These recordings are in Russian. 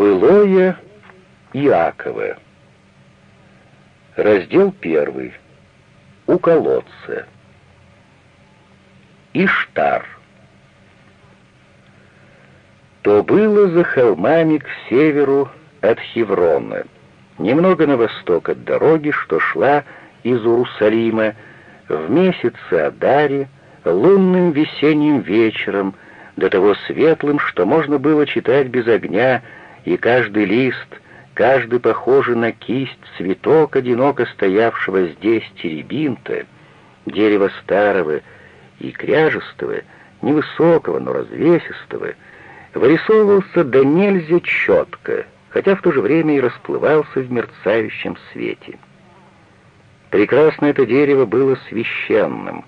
Былое Иакова. Раздел первый. У колодца. Иштар. То было за холмами к северу от Хеврона, немного на восток от дороги, что шла из Иерусалима, в месяце Адаре, лунным весенним вечером, до того светлым, что можно было читать без огня, и каждый лист, каждый похожий на кисть цветок, одиноко стоявшего здесь теребинта, дерева старого и кряжестого, невысокого, но развесистого, вырисовывался до нельзя четко, хотя в то же время и расплывался в мерцающем свете. Прекрасно это дерево было священным.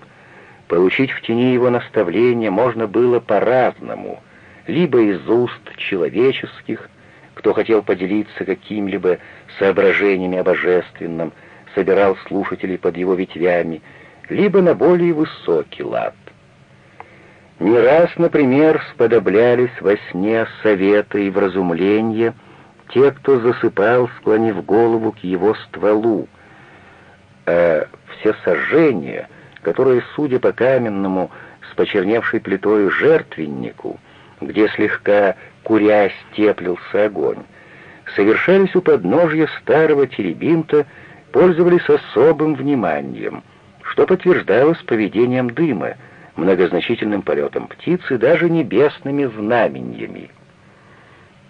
Получить в тени его наставления можно было по-разному, либо из уст человеческих, кто хотел поделиться какими-либо соображениями о божественном, собирал слушателей под его ветвями, либо на более высокий лад. Не раз, например, сподоблялись во сне советы и вразумления те, кто засыпал, склонив голову к его стволу, а все сожжения, которые, судя по каменному, с почерневшей плитой жертвеннику, где слегка курясь теплился огонь, совершались у подножья старого теребинта, пользовались особым вниманием, что подтверждалось поведением дыма, многозначительным полетом птицы, даже небесными знаменьями.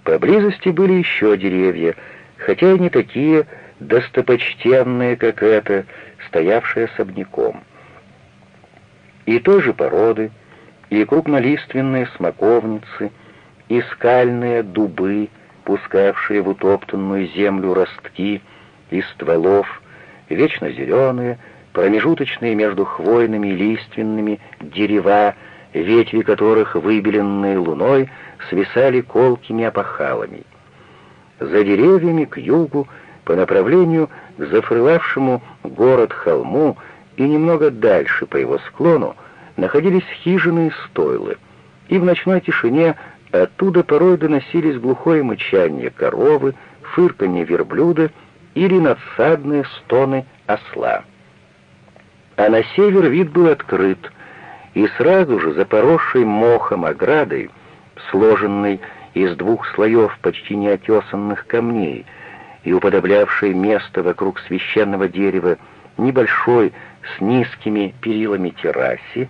Поблизости были еще деревья, хотя и не такие достопочтенные, как это, стоявшие особняком. И той же породы, и крупнолиственные смоковницы, и скальные дубы, пускавшие в утоптанную землю ростки из стволов, вечно зеленые, промежуточные между хвойными и лиственными дерева, ветви которых, выбеленные луной, свисали колкими опахалами. За деревьями к югу, по направлению к зафрылавшему город холму и немного дальше по его склону, находились хижины и стойлы, и в ночной тишине оттуда порой доносились глухое мычание коровы, фырканье верблюда или надсадные стоны осла. А на север вид был открыт, и сразу же за поросшей мохом оградой, сложенной из двух слоев почти неотесанных камней и уподоблявшей место вокруг священного дерева небольшой с низкими перилами террасе,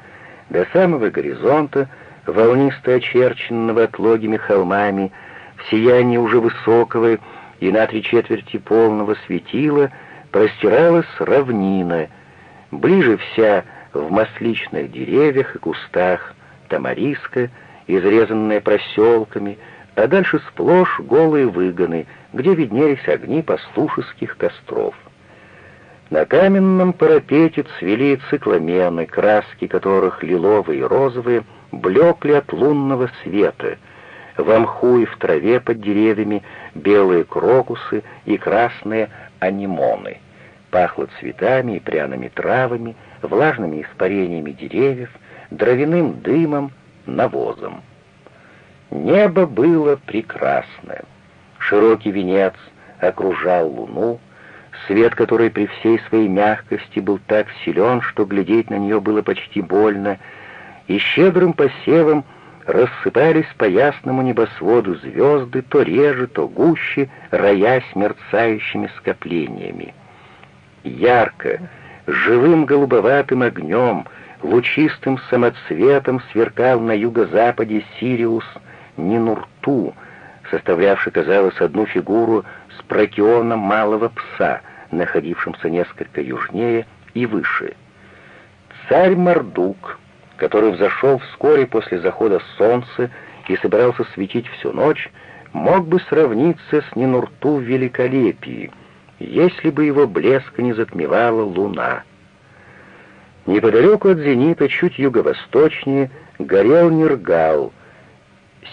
до самого горизонта, волнисто очерченного отлогими холмами, в сиянии уже высокого и на три четверти полного светила, простиралась равнина — Ближе вся в масличных деревьях и кустах, тамариска, изрезанная проселками, а дальше сплошь голые выгоны, где виднелись огни пастушеских костров. На каменном парапете цвели цикламены, краски которых лиловые и розовые блекли от лунного света. В мху и в траве под деревьями белые крокусы и красные анимоны — Пахло цветами и пряными травами, влажными испарениями деревьев, дровяным дымом, навозом. Небо было прекрасное. Широкий венец окружал луну, свет которой при всей своей мягкости был так силен, что глядеть на нее было почти больно, и щедрым посевом рассыпались по ясному небосводу звезды, то реже, то гуще, роясь мерцающими скоплениями. Ярко, живым голубоватым огнем, лучистым самоцветом сверкал на юго-западе Сириус Нинурту, составлявший, казалось, одну фигуру с прокионом малого пса, находившимся несколько южнее и выше. Царь Мардук, который взошел вскоре после захода солнца и собирался светить всю ночь, мог бы сравниться с Нинурту в великолепии — если бы его блеск не затмевала луна. Неподалеку от зенита, чуть юго-восточнее, горел Нергал,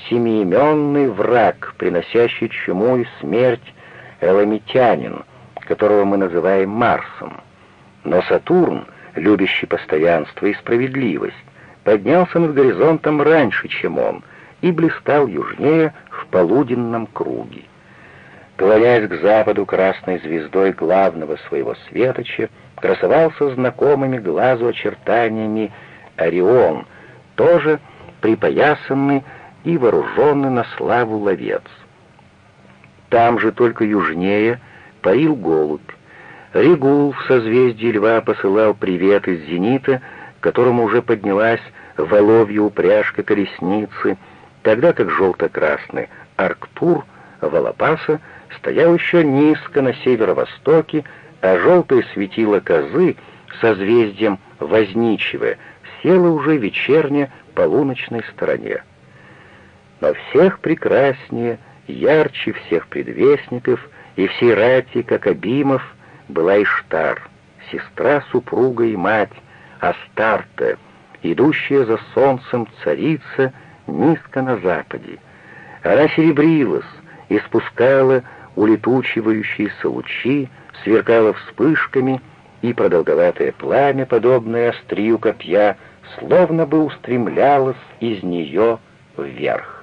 семиименный враг, приносящий чуму и смерть эламитянин, которого мы называем Марсом. Но Сатурн, любящий постоянство и справедливость, поднялся над горизонтом раньше, чем он, и блистал южнее в полуденном круге. Клонясь к западу красной звездой главного своего светоча, красовался знакомыми глазу очертаниями Орион, тоже припоясанный и вооруженный на славу ловец. Там же, только южнее, парил голубь. Регул в созвездии льва посылал привет из зенита, которому уже поднялась воловья упряжка колесницы, тогда как желто-красный Арктур Волопаса стоял еще низко на северо-востоке, а желтое светило козы созвездием возничего село уже вечерне полуночной стороне. Но всех прекраснее, ярче всех предвестников и всей рати, как Абимов, была Иштар, сестра, супруга и мать, Астарта, идущая за солнцем царица низко на западе. Она серебрилась, испускала улетучивающиеся лучи, сверкала вспышками, и продолговатое пламя, подобное острию копья, словно бы устремлялось из нее вверх.